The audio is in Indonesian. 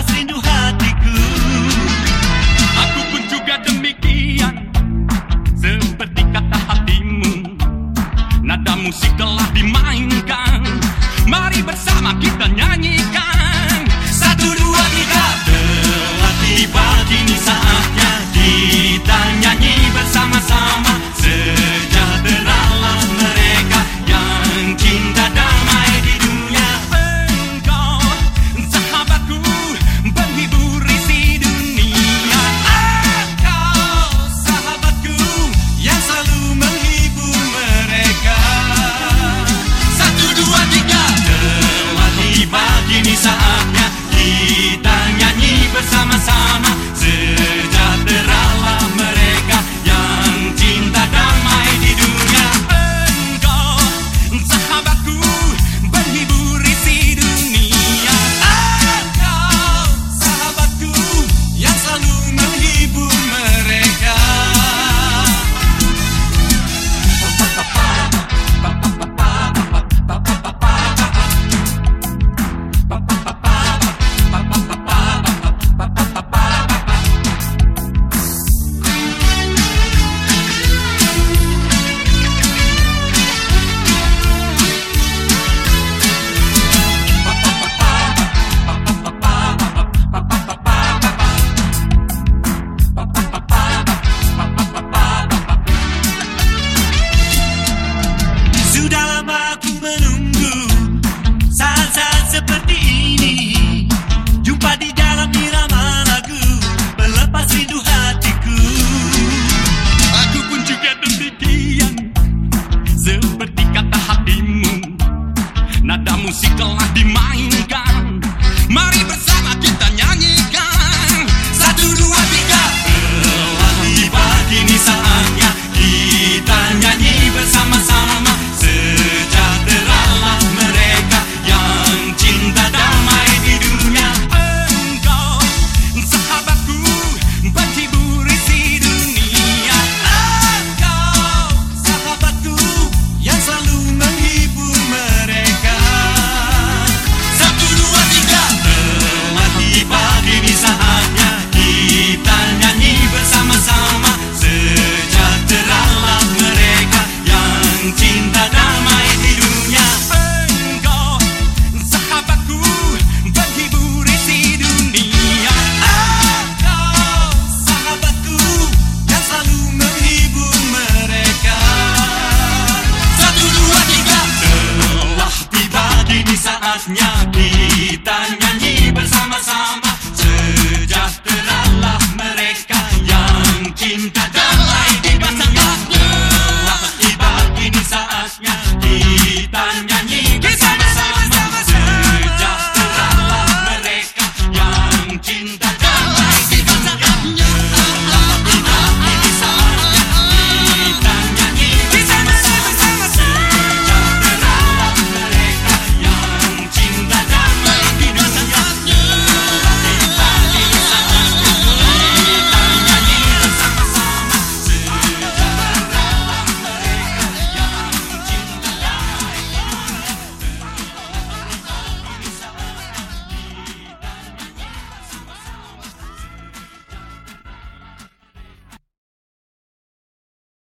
lepas rindu hatiku. Aku pun juga demikian Seperti kata hatimu. Nada musik telah dimainkan. Mari bersama kita nyanyikan. Ini saat las ñaquitas.